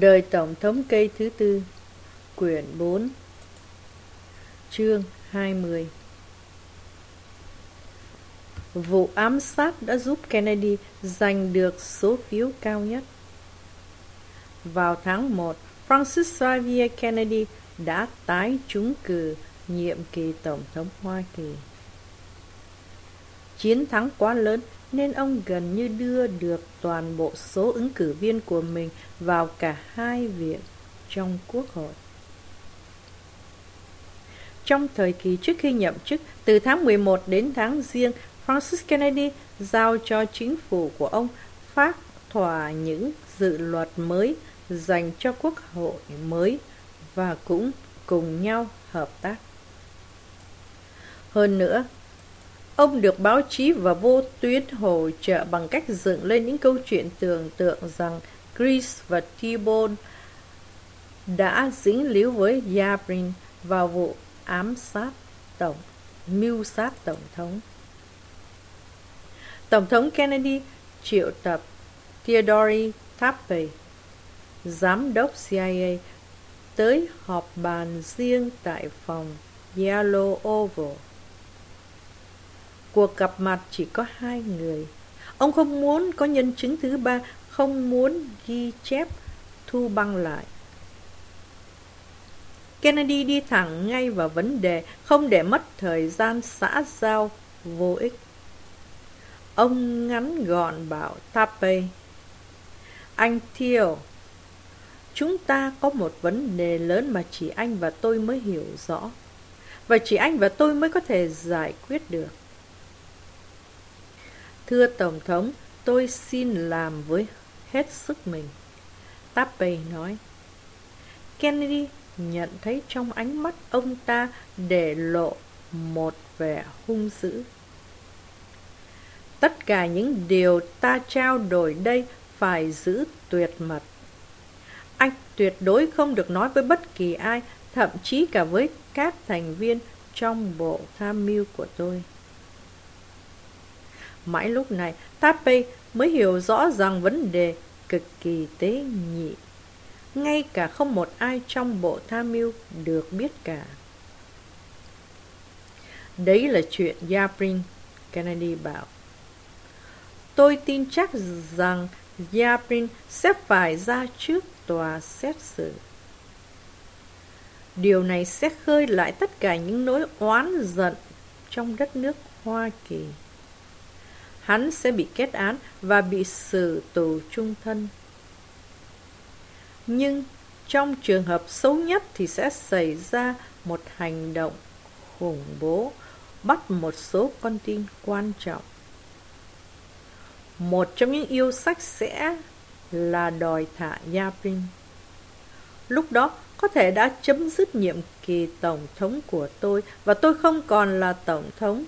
Đời Tổng thống cây thứ tư Quyển 4 Chương 20 Vụ ám sát đã giúp Kennedy giành được số phiếu cao nhất. Vào tháng 1, Francis Xavier Kennedy đã tái trúng cử nhiệm kỳ Tổng thống Hoa Kỳ. Chiến thắng quá lớn nên ông gần như đưa được toàn bộ số ứng cử viên của mình vào cả hai viện trong quốc hội. Trong thời kỳ trước khi nhậm chức, từ tháng 11 đến tháng riêng, Francis Kennedy giao cho chính phủ của ông phát thỏa những dự luật mới dành cho quốc hội mới và cũng cùng nhau hợp tác. Hơn nữa, Ông được báo chí và vô tuyến hỗ trợ bằng cách dựng lên những câu chuyện tưởng tượng rằng Chris và T-Bone đã dính líu với Yabrin vào vụ ám sát tổng, mưu sát tổng thống. Tổng thống Kennedy triệu tập Theodore Tappe, giám đốc CIA, tới họp bàn riêng tại phòng Yellow Oval. Cuộc gặp mặt chỉ có hai người. Ông không muốn có nhân chứng thứ ba, không muốn ghi chép, thu băng lại. Kennedy đi thẳng ngay vào vấn đề, không để mất thời gian xã giao vô ích. Ông ngắn gọn bảo Tape. Anh Thiêu, chúng ta có một vấn đề lớn mà chỉ anh và tôi mới hiểu rõ. Và chỉ anh và tôi mới có thể giải quyết được. Thưa Tổng thống, tôi xin làm với hết sức mình. Tappey nói. Kennedy nhận thấy trong ánh mắt ông ta để lộ một vẻ hung dữ. Tất cả những điều ta trao đổi đây phải giữ tuyệt mật. Anh tuyệt đối không được nói với bất kỳ ai, thậm chí cả với các thành viên trong bộ tham mưu của tôi. Mãi lúc này, Taipei mới hiểu rõ rằng vấn đề cực kỳ tế nhị. Ngay cả không một ai trong bộ tham mưu được biết cả. Đấy là chuyện Yabrin, Kennedy bảo. Tôi tin chắc rằng Yabrin sẽ phải ra trước tòa xét xử. Điều này sẽ khơi lại tất cả những nỗi oán giận trong đất nước Hoa Kỳ hắn sẽ bị kết án và bị xử tù trung thân. Nhưng trong trường hợp xấu nhất thì sẽ xảy ra một hành động khủng bố bắt một số con tin quan trọng. Một trong những yêu sách sẽ là đòi thả Yapin. Lúc đó có thể đã chấm dứt nhiệm kỳ tổng thống của tôi và tôi không còn là tổng thống.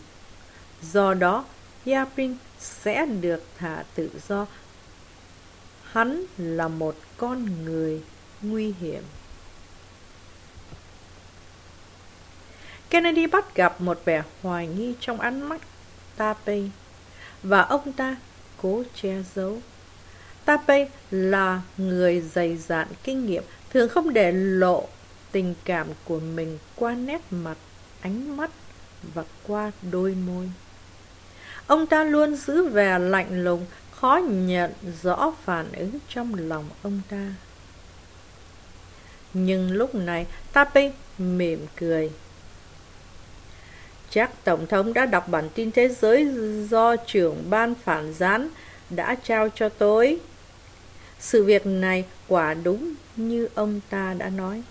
Do đó, Yapin sẽ được thả tự do. Hắn là một con người nguy hiểm. Kennedy bắt gặp một vẻ hoài nghi trong ánh mắt Tape và ông ta cố che giấu. Tape là người dày dạn kinh nghiệm, thường không để lộ tình cảm của mình qua nét mặt, ánh mắt và qua đôi môi. Ông ta luôn giữ vẻ lạnh lùng, khó nhận rõ phản ứng trong lòng ông ta. Nhưng lúc này, Tapi mỉm cười. Chắc Tổng thống đã đọc bản tin thế giới do trưởng ban phản gián đã trao cho tôi. Sự việc này quả đúng như ông ta đã nói.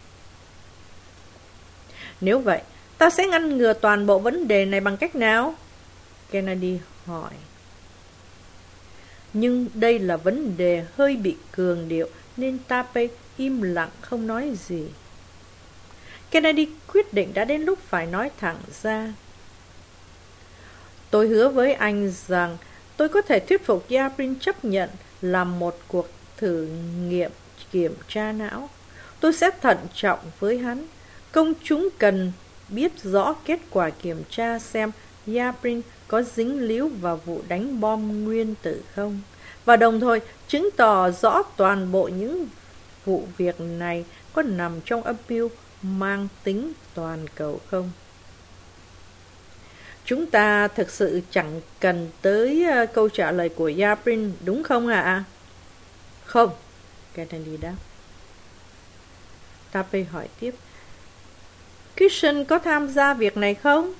Nếu vậy, ta sẽ ngăn ngừa toàn bộ vấn đề này bằng cách nào? Kennedy hỏi. Nhưng đây là vấn đề hơi bị cường điệu, nên Tape im lặng không nói gì. Kennedy quyết định đã đến lúc phải nói thẳng ra. Tôi hứa với anh rằng tôi có thể thuyết phục Yabrin chấp nhận làm một cuộc thử nghiệm kiểm tra não. Tôi sẽ thận trọng với hắn. Công chúng cần biết rõ kết quả kiểm tra xem Yabrin có dính líu vào vụ đánh bom nguyên tử không và đồng thời chứng tỏ rõ toàn bộ những vụ việc này có nằm trong âm mưu mang tính toàn cầu không? Chúng ta thực sự chẳng cần tới ờ, câu trả lời của Yabrin, đúng không ạ? À? Không, Kennedy đáp. Tape hỏi tiếp. Kitchen có tham gia việc này không?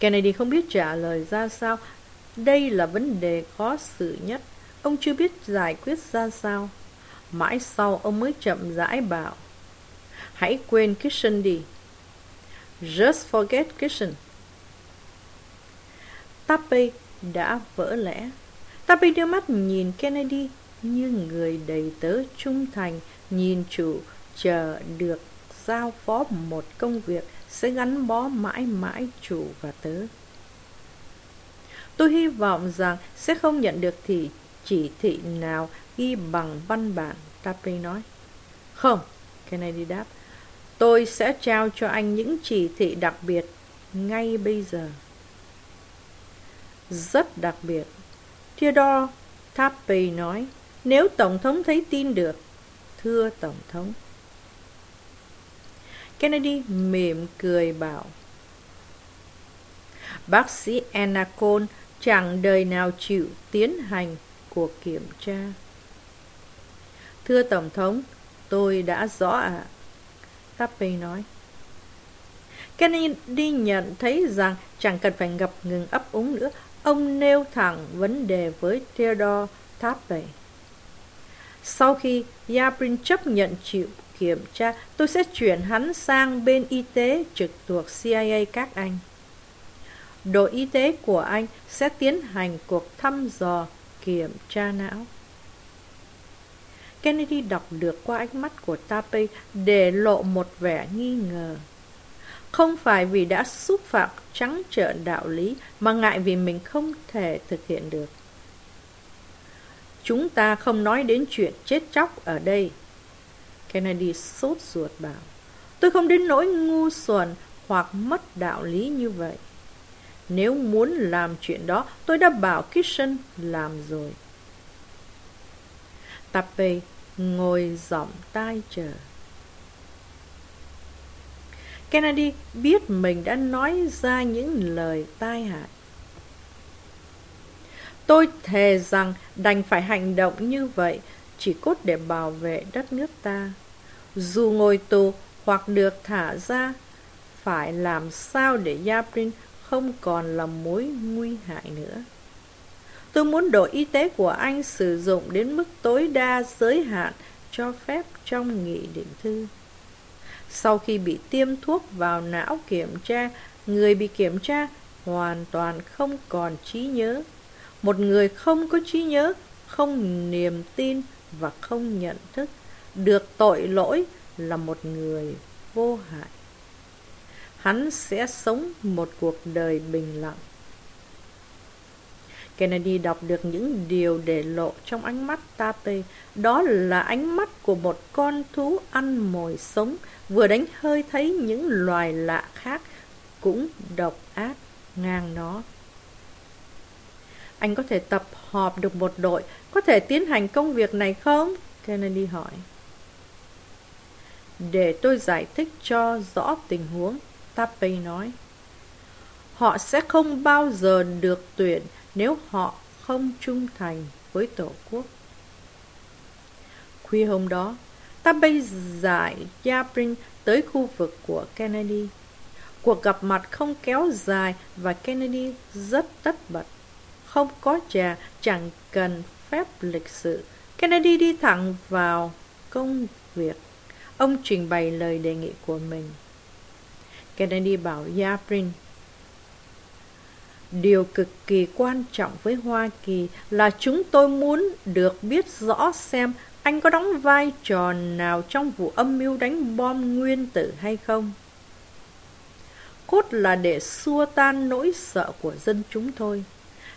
Kennedy không biết trả lời ra sao. Đây là vấn đề khó xử nhất. Ông chưa biết giải quyết ra sao. Mãi sau, ông mới chậm rãi bảo. Hãy quên Kitchen đi. Just forget Kitchen. Tappy đã vỡ lẽ. Tappy đưa mắt nhìn Kennedy như người đầy tớ trung thành, nhìn chủ chờ được giao phó một công việc sẽ gắn bó mãi mãi chủ và tớ. Tôi hy vọng rằng sẽ không nhận được thì chỉ thị nào ghi bằng văn bản, tape nói. Không, Kennedy đáp. Tôi sẽ trao cho anh những chỉ thị đặc biệt ngay bây giờ. Rất đặc biệt. Theodore tape nói, nếu Tổng thống thấy tin được, thưa Tổng thống. Kennedy mỉm cười bảo, Bác sĩ Anna Cole chẳng đời nào chịu tiến hành cuộc kiểm tra. Thưa Tổng thống, tôi đã rõ ạ. À. Tappy nói. Kennedy nhận thấy rằng chẳng cần phải ngập ngừng ấp úng nữa. Ông nêu thẳng vấn đề với Theodore Tappy. Sau khi Yabrin chấp nhận chịu kiểm tra, tôi sẽ chuyển hắn sang bên y tế trực thuộc CIA các anh. Đội y tế của anh sẽ tiến hành cuộc thăm dò kiểm tra não. Kennedy đọc được qua ánh mắt của Tape để lộ một vẻ nghi ngờ. Không phải vì đã xúc phạm trắng trợn đạo lý mà ngại vì mình không thể thực hiện được. Chúng ta không nói đến chuyện chết chóc ở đây. Kennedy sốt ruột bảo. Tôi không đến nỗi ngu xuẩn hoặc mất đạo lý như vậy. Nếu muốn làm chuyện đó, tôi đã bảo Kitchen làm rồi. Tappe ngồi giọng tai chờ. Kennedy biết mình đã nói ra những lời tai hại. Tôi thề rằng đành phải hành động như vậy chỉ cốt để bảo vệ đất nước ta. Dù ngồi tù hoặc được thả ra, phải làm sao để Yabrin không còn là mối nguy hại nữa. Tôi muốn đội y tế của anh sử dụng đến mức tối đa giới hạn cho phép trong nghị định thư. Sau khi bị tiêm thuốc vào não kiểm tra, người bị kiểm tra hoàn toàn không còn trí nhớ. Một người không có trí nhớ, không niềm tin và không nhận thức, được tội lỗi là một người vô hại. Hắn sẽ sống một cuộc đời bình lặng. Kennedy đọc được những điều để lộ trong ánh mắt tate. Đó là ánh mắt của một con thú ăn mồi sống, vừa đánh hơi thấy những loài lạ khác, cũng độc ác ngang nó. Anh có thể tập họp được một đội, có thể tiến hành công việc này không? Kennedy hỏi. Để tôi giải thích cho rõ tình huống, Tappy nói. Họ sẽ không bao giờ được tuyển nếu họ không trung thành với Tổ quốc. Khuya hôm đó, Tappy giải Yabrin tới khu vực của Kennedy. Cuộc gặp mặt không kéo dài và Kennedy rất tất bật. Không có trà, chẳng cần phép lịch sự. Kennedy đi thẳng vào công việc. Ông trình bày lời đề nghị của mình. Kennedy bảo dạ, Yabrin Điều cực kỳ quan trọng với Hoa Kỳ là chúng tôi muốn được biết rõ xem anh có đóng vai trò nào trong vụ âm mưu đánh bom nguyên tử hay không. Cốt là để xua tan nỗi sợ của dân chúng thôi.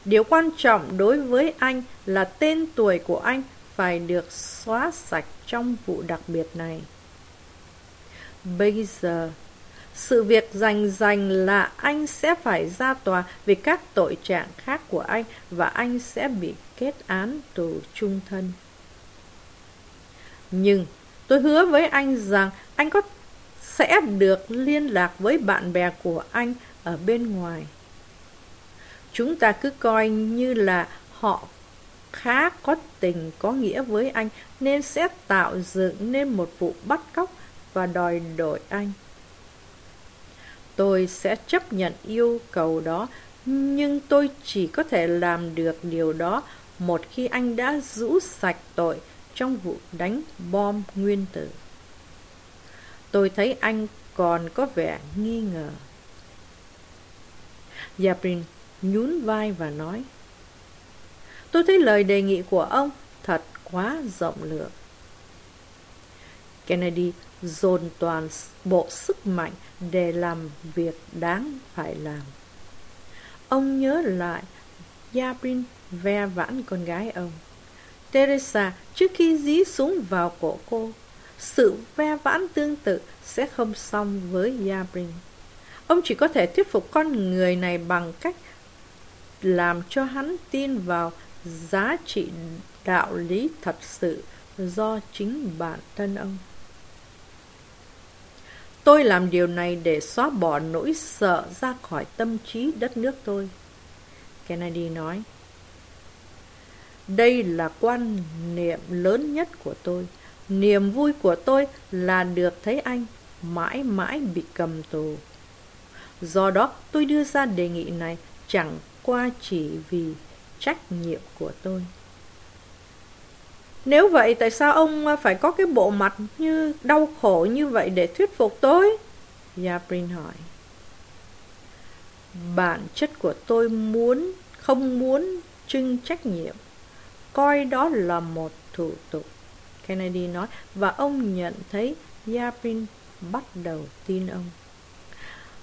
Điều quan trọng đối với anh là tên tuổi của anh phải được xóa sạch trong vụ đặc biệt này. Bây giờ, sự việc rành rành là anh sẽ phải ra tòa vì các tội trạng khác của anh và anh sẽ bị kết án tù trung thân. Nhưng tôi hứa với anh rằng anh có sẽ được liên lạc với bạn bè của anh ở bên ngoài. Chúng ta cứ coi như là họ khá có tình có nghĩa với anh nên sẽ tạo dựng nên một vụ bắt cóc và đòi đổi anh. Tôi sẽ chấp nhận yêu cầu đó, nhưng tôi chỉ có thể làm được điều đó một khi anh đã rũ sạch tội trong vụ đánh bom nguyên tử. Tôi thấy anh còn có vẻ nghi ngờ. Yabrin nhún vai và nói Tôi thấy lời đề nghị của ông thật quá rộng lượng. Kennedy dồn toàn bộ sức mạnh để làm việc đáng phải làm. Ông nhớ lại Yabrin ve vãn con gái ông. Teresa trước khi dí súng vào cổ cô, sự ve vãn tương tự sẽ không xong với Yabrin. Ông chỉ có thể thuyết phục con người này bằng cách làm cho hắn tin vào giá trị đạo lý thật sự do chính bản thân ông. Tôi làm điều này để xóa bỏ nỗi sợ ra khỏi tâm trí đất nước tôi. Kennedy nói. Đây là quan niệm lớn nhất của tôi. Niềm vui của tôi là được thấy anh mãi mãi bị cầm tù. Do đó, tôi đưa ra đề nghị này chẳng qua chỉ vì trách nhiệm của tôi. Nếu vậy tại sao ông phải có cái bộ mặt như đau khổ như vậy để thuyết phục tôi? Yabrin hỏi. Bản chất của tôi muốn, không muốn trưng trách nhiệm. Coi đó là một thủ tục. Kennedy nói và ông nhận thấy Yabrin bắt đầu tin ông.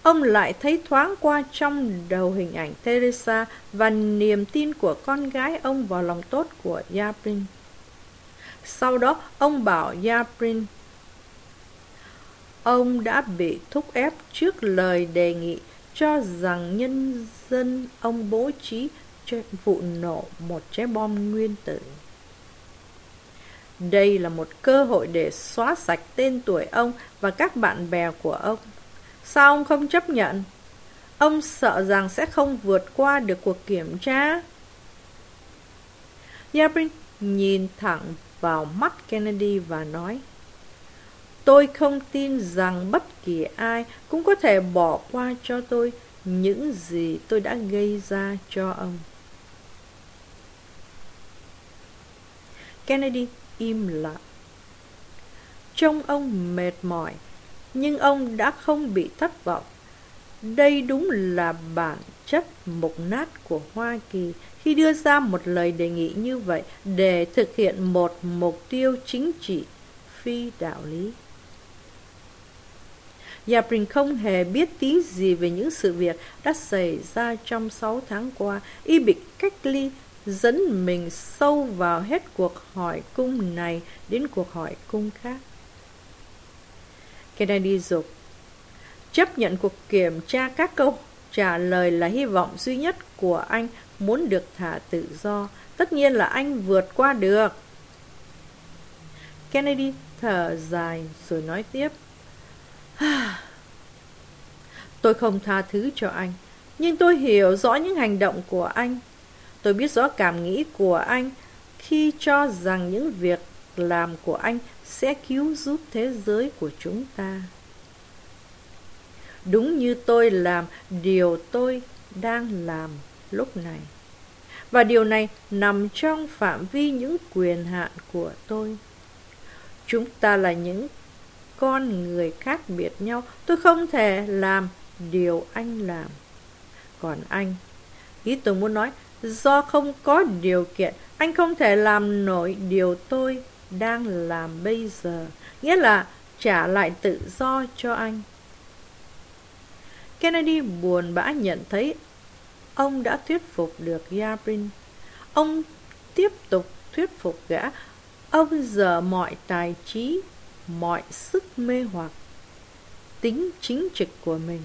Ông lại thấy thoáng qua trong đầu hình ảnh Teresa và niềm tin của con gái ông vào lòng tốt của Yabrin. Sau đó, ông bảo Yabrin ông đã bị thúc ép trước lời đề nghị cho rằng nhân dân ông bố trí vụ nổ một trái bom nguyên tử. Đây là một cơ hội để xóa sạch tên tuổi ông và các bạn bè của ông. Sao ông không chấp nhận? Ông sợ rằng sẽ không vượt qua được cuộc kiểm tra. Yabrin nhìn thẳng vào mắt Kennedy và nói Tôi không tin rằng bất kỳ ai cũng có thể bỏ qua cho tôi những gì tôi đã gây ra cho ông. Kennedy im lặng. Trông ông mệt mỏi, nhưng ông đã không bị thất vọng. Đây đúng là bản chất mục nát của Hoa Kỳ khi đưa ra một lời đề nghị như vậy để thực hiện một mục tiêu chính trị phi đạo lý. Yabrin không hề biết tí gì về những sự việc đã xảy ra trong 6 tháng qua. Y bị cách ly, dẫn mình sâu vào hết cuộc hỏi cung này đến cuộc hỏi cung khác. Kennedy dục chấp nhận cuộc kiểm tra các câu trả lời là hy vọng duy nhất của anh muốn được thả tự do. Tất nhiên là anh vượt qua được. Kennedy thở dài rồi nói tiếp. tôi không tha thứ cho anh, nhưng tôi hiểu rõ những hành động của anh. Tôi biết rõ cảm nghĩ của anh khi cho rằng những việc làm của anh sẽ cứu giúp thế giới của chúng ta. Đúng như tôi làm điều tôi đang làm lúc này. Và điều này nằm trong phạm vi những quyền hạn của tôi. Chúng ta là những con người khác biệt nhau. Tôi không thể làm điều anh làm. Còn anh, ý tôi muốn nói, do không có điều kiện, anh không thể làm nổi điều tôi đang làm bây giờ. Nghĩa là trả lại tự do cho anh. Kennedy buồn bã nhận thấy ông đã thuyết phục được Yabrin. Ông tiếp tục thuyết phục gã. Ông dở mọi tài trí, mọi sức mê hoặc, tính chính trực của mình.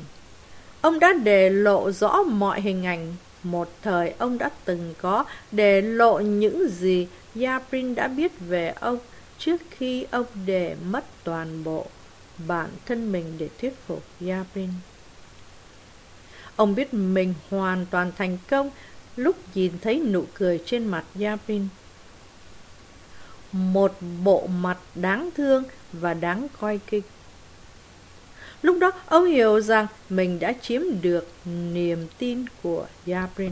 Ông đã để lộ rõ mọi hình ảnh một thời ông đã từng có, để lộ những gì Yabrin đã biết về ông, trước khi ông để mất toàn bộ bản thân mình để thuyết phục Yabrin. Ông biết mình hoàn toàn thành công lúc nhìn thấy nụ cười trên mặt Yavin, Một bộ mặt đáng thương và đáng coi kinh. Lúc đó ông hiểu rằng mình đã chiếm được niềm tin của Yabrin.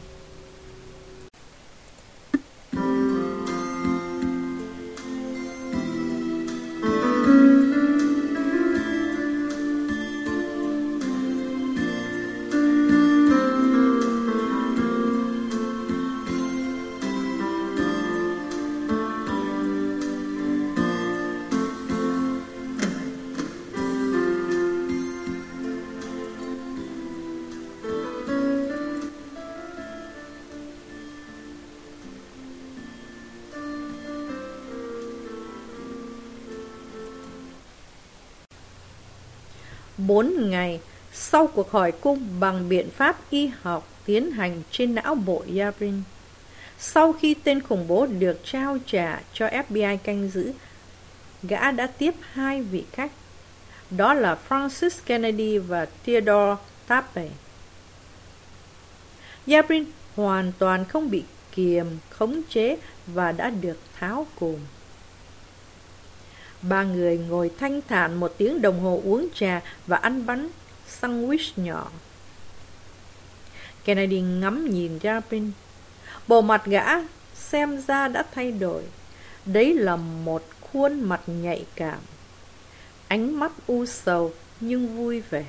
Bốn ngày sau cuộc hỏi cung bằng biện pháp y học tiến hành trên não bộ Yavin, sau khi tên khủng bố được trao trả cho FBI canh giữ, gã đã tiếp hai vị khách, đó là Francis Kennedy và Theodore Tappe. Yabrin hoàn toàn không bị kiềm, khống chế và đã được tháo cùng. Ba người ngồi thanh thản một tiếng đồng hồ uống trà và ăn bánh sandwich nhỏ. Kennedy ngắm nhìn ra bên. Bộ mặt gã xem ra đã thay đổi. Đấy là một khuôn mặt nhạy cảm. Ánh mắt u sầu nhưng vui vẻ.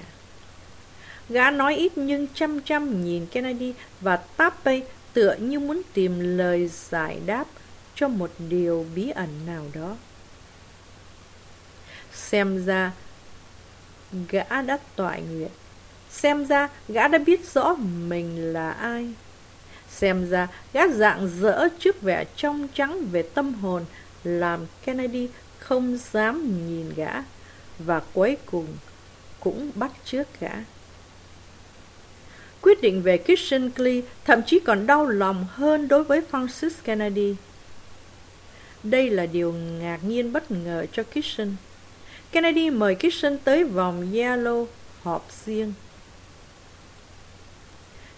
Gã nói ít nhưng chăm chăm nhìn Kennedy và Tappy tựa như muốn tìm lời giải đáp cho một điều bí ẩn nào đó. Xem ra gã đã tọa nguyện Xem ra gã đã biết rõ mình là ai Xem ra gã dạng dỡ trước vẻ trong trắng về tâm hồn, Làm Kennedy không dám nhìn gã Và cuối cùng cũng bắt trước gã Quyết định về Kissinger thậm chí còn đau lòng hơn đối với Francis Kennedy. Đây là điều ngạc nhiên bất ngờ cho Kissinger. Kennedy mời Kitchen tới vòng Yellow họp riêng.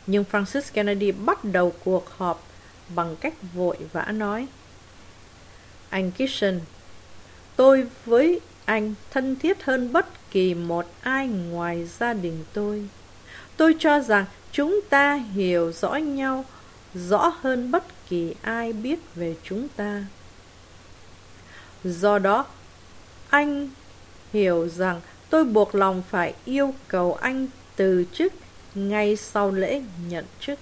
Nhưng Francis Kennedy bắt đầu cuộc họp bằng cách vội vã nói Anh Kitchen, tôi với anh thân thiết hơn bất kỳ một ai ngoài gia đình tôi. Tôi cho rằng chúng ta hiểu rõ nhau rõ hơn bất kỳ ai biết về chúng ta. Do đó, anh hiểu rằng tôi buộc lòng phải yêu cầu anh từ chức ngay sau lễ nhận chức.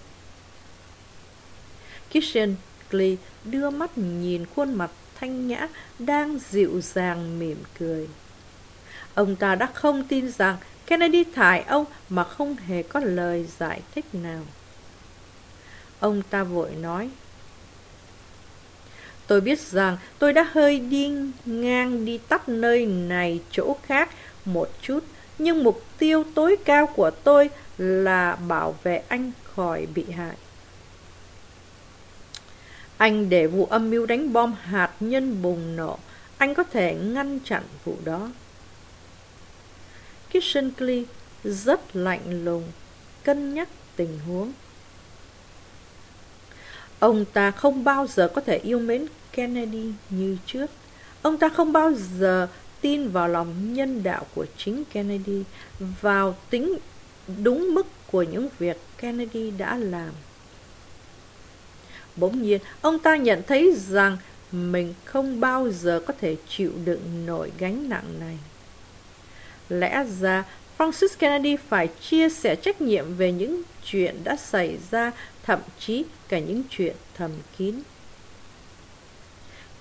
Kishenkley đưa mắt nhìn khuôn mặt thanh nhã đang dịu dàng mỉm cười. Ông ta đã không tin rằng Kennedy thải ông mà không hề có lời giải thích nào. Ông ta vội nói, Tôi biết rằng tôi đã hơi đi ngang đi tắt nơi này chỗ khác một chút, nhưng mục tiêu tối cao của tôi là bảo vệ anh khỏi bị hại. Anh để vụ âm mưu đánh bom hạt nhân bùng nổ, anh có thể ngăn chặn vụ đó. Kissinger rất lạnh lùng, cân nhắc tình huống. Ông ta không bao giờ có thể yêu mến Kennedy như trước. Ông ta không bao giờ tin vào lòng nhân đạo của chính Kennedy, vào tính đúng mức của những việc Kennedy đã làm. Bỗng nhiên, ông ta nhận thấy rằng mình không bao giờ có thể chịu đựng nổi gánh nặng này. Lẽ ra, Francis Kennedy phải chia sẻ trách nhiệm về những chuyện đã xảy ra, thậm chí cả những chuyện thầm kín.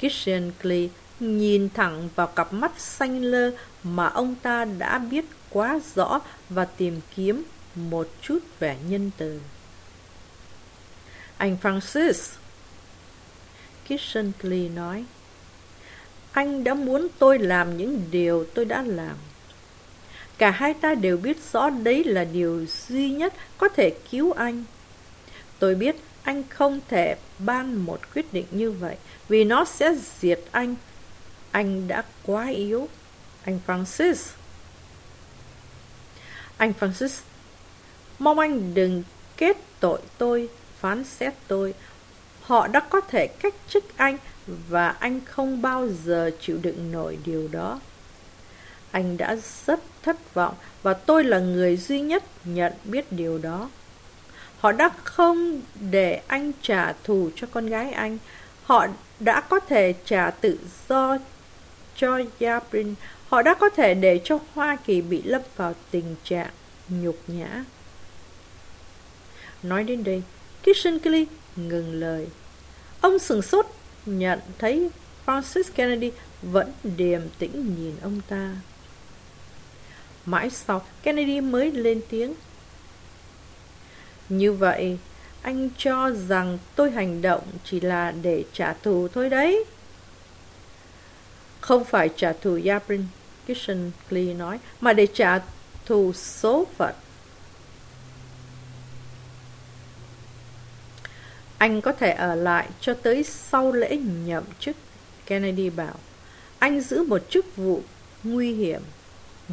Kishenkley nhìn thẳng vào cặp mắt xanh lơ mà ông ta đã biết quá rõ và tìm kiếm một chút vẻ nhân từ. Anh Francis, Kishenkley nói, anh đã muốn tôi làm những điều tôi đã làm. Cả hai ta đều biết rõ đấy là điều duy nhất có thể cứu anh. Tôi biết anh không thể ban một quyết định như vậy vì nó sẽ diệt anh. Anh đã quá yếu. Anh Francis. Anh Francis, mong anh đừng kết tội tôi, phán xét tôi. Họ đã có thể cách chức anh và anh không bao giờ chịu đựng nổi điều đó. Anh đã rất thất vọng và tôi là người duy nhất nhận biết điều đó. Họ đã không để anh trả thù cho con gái anh. Họ đã có thể trả tự do cho Yabrin. Họ đã có thể để cho Hoa Kỳ bị lâm vào tình trạng nhục nhã. Nói đến đây, Kissinger ngừng lời. Ông sừng sốt nhận thấy Francis Kennedy vẫn điềm tĩnh nhìn ông ta. Mãi sau, Kennedy mới lên tiếng. Như vậy, anh cho rằng tôi hành động chỉ là để trả thù thôi đấy. Không phải trả thù Yabrin, Kishenkley nói, mà để trả thù số phận. Anh có thể ở lại cho tới sau lễ nhậm chức, Kennedy bảo. Anh giữ một chức vụ nguy hiểm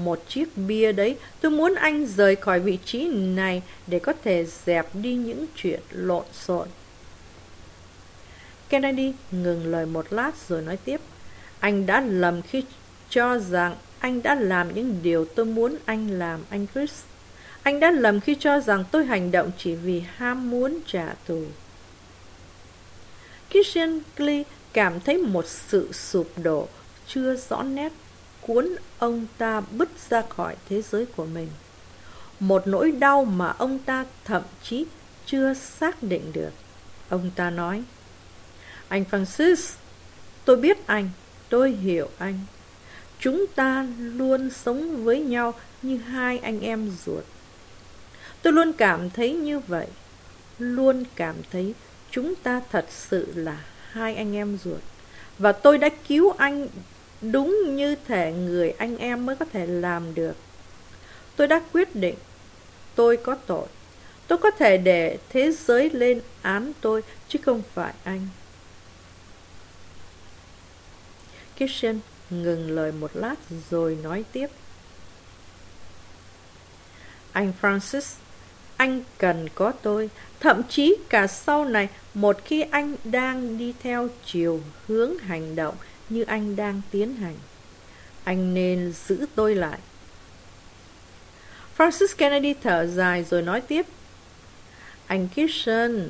một chiếc bia đấy. Tôi muốn anh rời khỏi vị trí này để có thể dẹp đi những chuyện lộn xộn. Kennedy ngừng lời một lát rồi nói tiếp. Anh đã lầm khi cho rằng anh đã làm những điều tôi muốn anh làm, anh chris. Anh đã lầm khi cho rằng tôi hành động chỉ vì ham muốn trả thù. Christian Klee cảm thấy một sự sụp đổ chưa rõ nét cuốn ông ta bứt ra khỏi thế giới của mình. Một nỗi đau mà ông ta thậm chí chưa xác định được. Ông ta nói, Anh Francis, tôi biết anh, tôi hiểu anh. Chúng ta luôn sống với nhau như hai anh em ruột. Tôi luôn cảm thấy như vậy, luôn cảm thấy chúng ta thật sự là hai anh em ruột. Và tôi đã cứu anh đúng như thể người anh em mới có thể làm được. Tôi đã quyết định, tôi có tội. Tôi có thể để thế giới lên án tôi, chứ không phải anh. Kitchen ngừng lời một lát rồi nói tiếp. Anh Francis, anh cần có tôi, thậm chí cả sau này, một khi anh đang đi theo chiều hướng hành động như anh đang tiến hành. Anh nên giữ tôi lại. Francis Kennedy thở dài rồi nói tiếp. Anh Kitchen,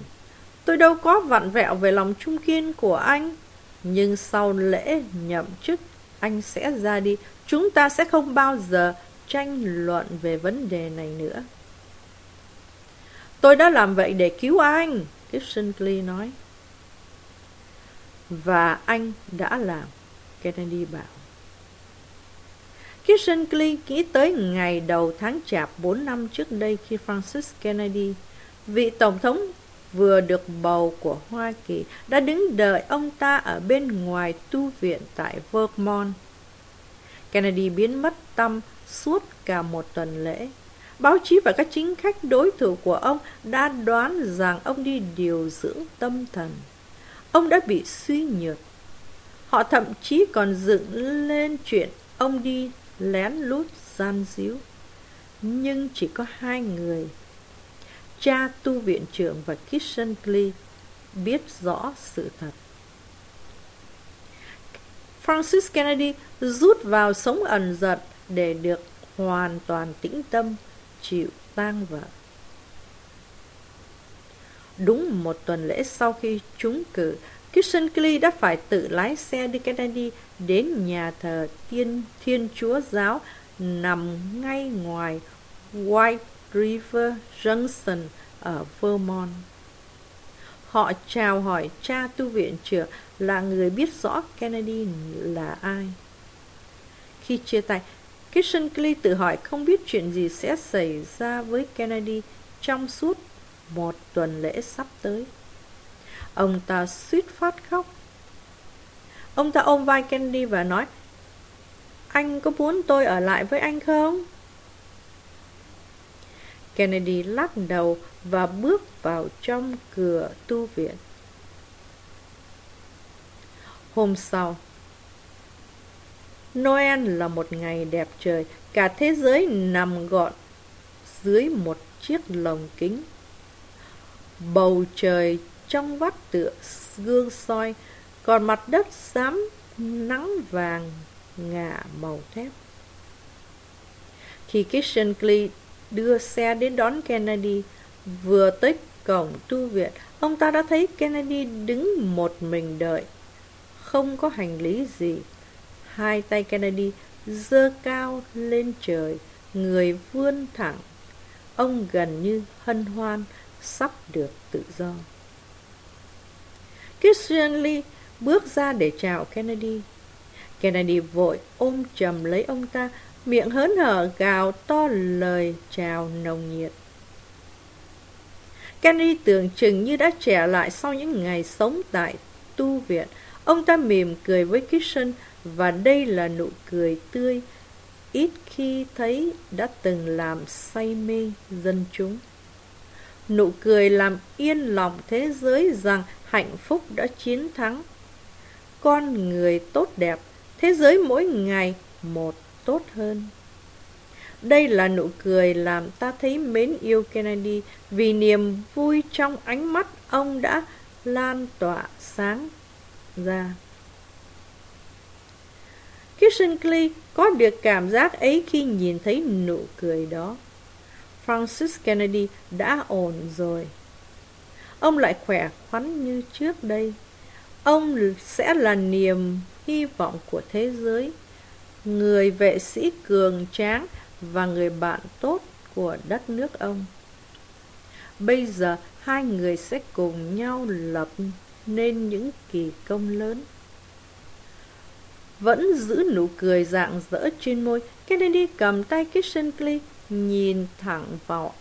tôi đâu có vặn vẹo về lòng trung kiên của anh. Nhưng sau lễ nhậm chức, anh sẽ ra đi. Chúng ta sẽ không bao giờ tranh luận về vấn đề này nữa. Tôi đã làm vậy để cứu anh, Kitchen Klee nói. Và anh đã làm, Kennedy bảo. Kissinger nghĩ tới ngày đầu tháng chạp 4 năm trước đây khi Francis Kennedy, vị Tổng thống vừa được bầu của Hoa Kỳ, đã đứng đợi ông ta ở bên ngoài tu viện tại Vermont. Kennedy biến mất tâm suốt cả một tuần lễ. Báo chí và các chính khách đối thủ của ông đã đoán rằng ông đi điều dưỡng tâm thần. Ông đã bị suy nhược. Họ thậm chí còn dựng lên chuyện ông đi lén lút gian díu. Nhưng chỉ có hai người, cha tu viện trưởng và Kitchen glee biết rõ sự thật. Francis Kennedy rút vào sống ẩn giật để được hoàn toàn tĩnh tâm chịu tang vợ. Đúng một tuần lễ sau khi trúng cử, Kissinger đã phải tự lái xe đưa Kennedy đến nhà thờ Thiên, Thiên Chúa Giáo nằm ngay ngoài White River Junction ở Vermont. Họ chào hỏi cha tu viện trưởng là người biết rõ Kennedy là ai. Khi chia tay, Kissinger tự hỏi không biết chuyện gì sẽ xảy ra với Kennedy trong suốt một tuần lễ sắp tới. Ông ta suýt phát khóc. Ông ta ôm vai Kennedy và nói, Anh có muốn tôi ở lại với anh không? Kennedy lắc đầu và bước vào trong cửa tu viện. Hôm sau, Noel là một ngày đẹp trời, cả thế giới nằm gọn dưới một chiếc lồng kính. Bầu trời trong vắt tựa gương soi, còn mặt đất xám nắng vàng ngả màu thép. Khi Kissinger đưa xe đến đón Kennedy, vừa tới cổng tu viện, ông ta đã thấy Kennedy đứng một mình đợi, không có hành lý gì. Hai tay Kennedy dơ cao lên trời, người vươn thẳng. Ông gần như hân hoan, sắp được tự do. Christian Lee bước ra để chào Kennedy. Kennedy vội ôm chầm lấy ông ta, miệng hớn hở gào to lời chào nồng nhiệt. Kennedy tưởng chừng như đã trẻ lại sau những ngày sống tại tu viện. Ông ta mỉm cười với Kitchen và đây là nụ cười tươi, ít khi thấy đã từng làm say mê dân chúng. Nụ cười làm yên lòng thế giới rằng hạnh phúc đã chiến thắng. Con người tốt đẹp, thế giới mỗi ngày một tốt hơn. Đây là nụ cười làm ta thấy mến yêu Kennedy vì niềm vui trong ánh mắt ông đã lan tỏa sáng ra. Kissinger có được cảm giác ấy khi nhìn thấy nụ cười đó. Francis Kennedy đã ổn rồi. Ông lại khỏe khoắn như trước đây. Ông sẽ là niềm hy vọng của thế giới. Người vệ sĩ cường tráng và người bạn tốt của đất nước ông. Bây giờ hai người sẽ cùng nhau lập nên những kỳ công lớn. Vẫn giữ nụ cười dạng dỡ trên môi, Kennedy cầm tay Kissinger nhìn thẳng vào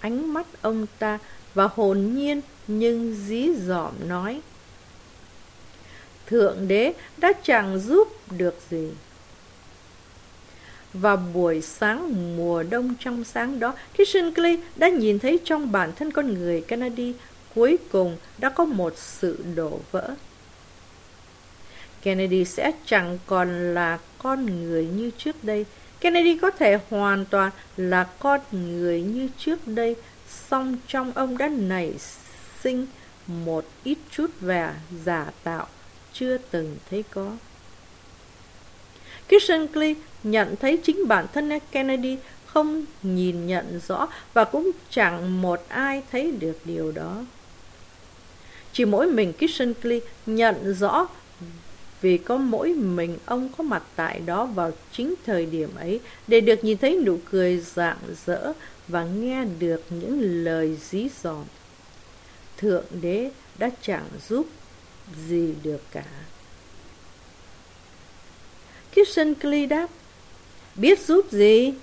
ánh mắt ông ta và hồn nhiên nhưng dí dỏm nói, Thượng đế đã chẳng giúp được gì. Vào buổi sáng mùa đông trong sáng đó Kissinger đã nhìn thấy trong bản thân con người Kennedy cuối cùng đã có một sự đổ vỡ. Kennedy sẽ chẳng còn là con người như trước đây. Kennedy có thể hoàn toàn là con người như trước đây, song trong ông đã nảy sinh một ít chút vẻ giả tạo chưa từng thấy có. Kissinger nhận thấy chính bản thân Kennedy không nhìn nhận rõ và cũng chẳng một ai thấy được điều đó. Chỉ mỗi mình Kissinger nhận rõ vì có mỗi mình ông có mặt tại đó vào chính thời điểm ấy để được nhìn thấy nụ cười rạng rỡ và nghe được những lời dí dỏm. Thượng đế đã chẳng giúp gì được cả. Kissinger đáp, biết giúp gì?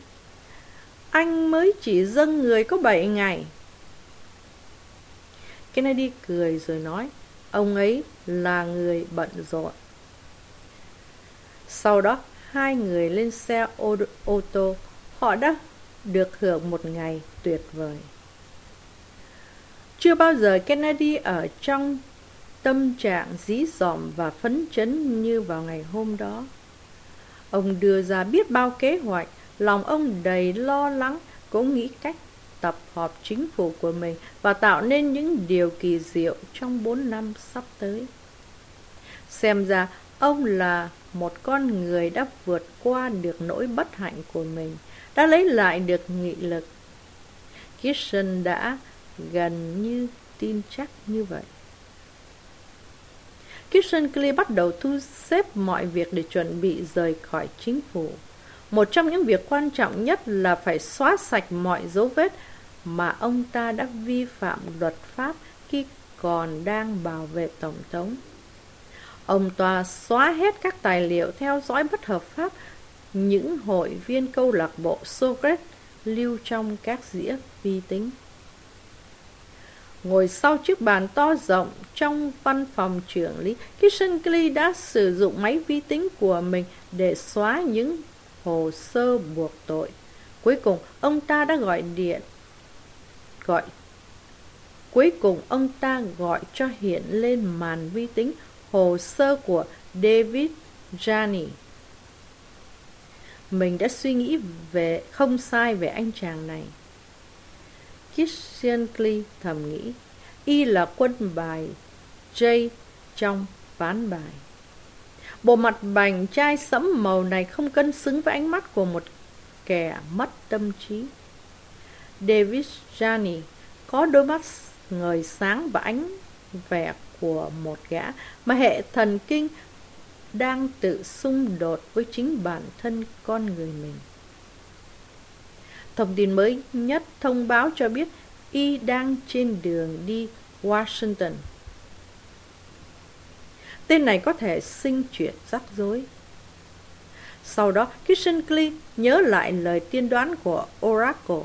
Anh mới chỉ dâng người có bảy ngày. Kennedy cười rồi nói, ông ấy là người bận rộn. Sau đó, hai người lên xe ô, ô tô. Họ đã được hưởng một ngày tuyệt vời. Chưa bao giờ Kennedy ở trong tâm trạng dí dỏm và phấn chấn như vào ngày hôm đó. Ông đưa ra biết bao kế hoạch, lòng ông đầy lo lắng, cũng nghĩ cách tập họp chính phủ của mình và tạo nên những điều kỳ diệu trong bốn năm sắp tới. Xem ra ông là một con người đã vượt qua được nỗi bất hạnh của mình, đã lấy lại được nghị lực. Kirsten đã gần như tin chắc như vậy. Kissinger bắt đầu thu xếp mọi việc để chuẩn bị rời khỏi chính phủ. Một trong những việc quan trọng nhất là phải xóa sạch mọi dấu vết mà ông ta đã vi phạm luật pháp khi còn đang bảo vệ Tổng thống. Ông tòa xóa hết các tài liệu theo dõi bất hợp pháp những hội viên câu lạc bộ Socrates lưu trong các dĩa vi tính. Ngồi sau chiếc bàn to rộng trong văn phòng trưởng lý, Kissinger đã sử dụng máy vi tính của mình để xóa những hồ sơ buộc tội. Cuối cùng, ông ta đã gọi điện gọi Cuối cùng ông ta gọi cho hiện lên màn vi tính hồ sơ của David Jani. Mình đã suy nghĩ về không sai về anh chàng này. Kissinger thầm nghĩ, y là quân bài J trong ván bài. Bộ mặt bành chai sẫm màu này không cân xứng với ánh mắt của một kẻ mất tâm trí. David Jani có đôi mắt ngời sáng và ánh vẻ của một gã mà hệ thần kinh đang tự xung đột với chính bản thân con người mình. Thông tin mới nhất thông báo cho biết y đang trên đường đi Washington. Tên này có thể sinh chuyện rắc rối. Sau đó, Kissinger nhớ lại lời tiên đoán của Oracle.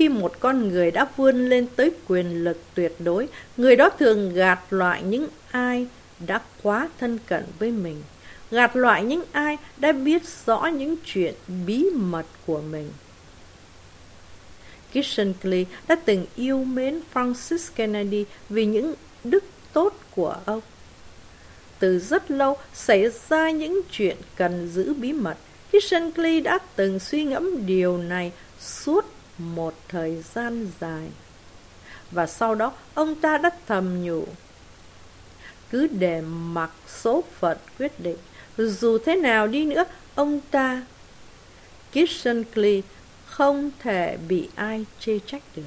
Khi một con người đã vươn lên tới quyền lực tuyệt đối, người đó thường gạt loại những ai đã quá thân cận với mình, gạt loại những ai đã biết rõ những chuyện bí mật của mình. Kissinger đã từng yêu mến Francis Kennedy vì những đức tốt của ông. Từ rất lâu xảy ra những chuyện cần giữ bí mật. Kissinger đã từng suy ngẫm điều này suốt một thời gian dài. Và sau đó ông ta đã thầm nhủ. Cứ để mặc số phận quyết định, dù thế nào đi nữa, ông ta Kissinger không thể bị ai chê trách được.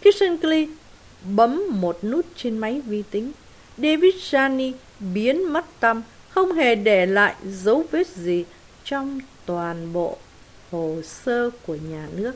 Kissinger bấm một nút trên máy vi tính. David Jani biến mất tâm, không hề để lại dấu vết gì trong toàn bộ hồ sơ của nhà nước.